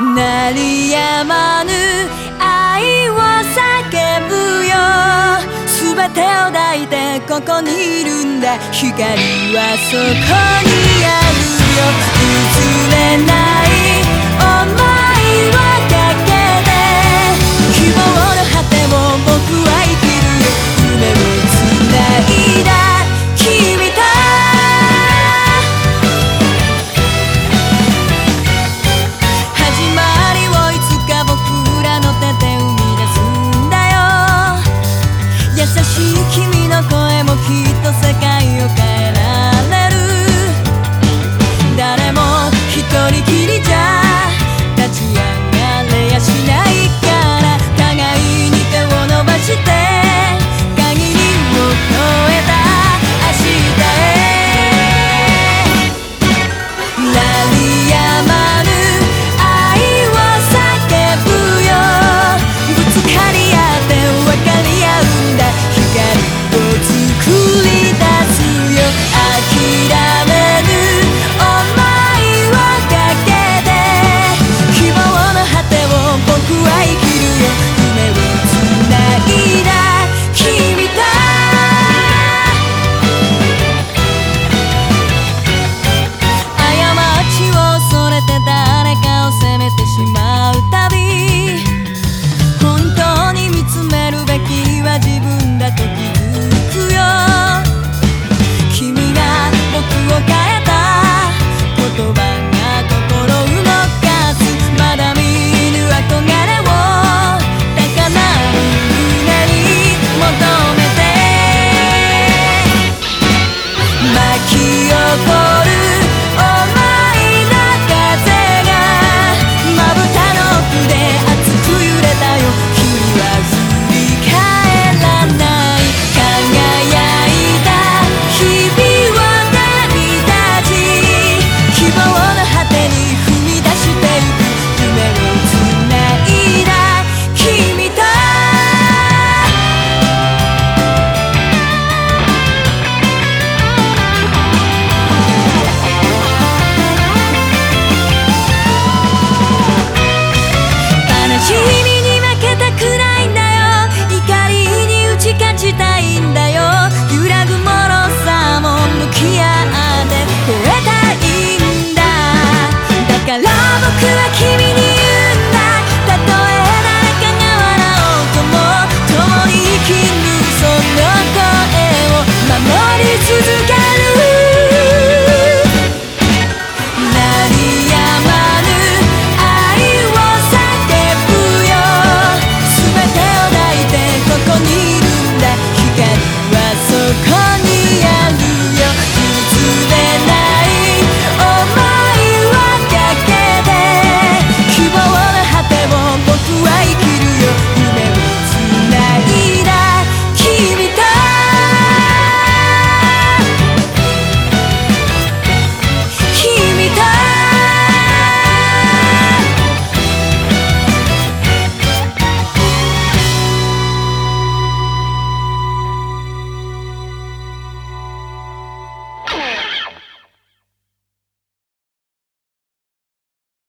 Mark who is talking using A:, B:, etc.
A: 鳴りやまぬ愛を叫ぶよ。全てを抱いてここにいるんだ。光はそこにあるよ。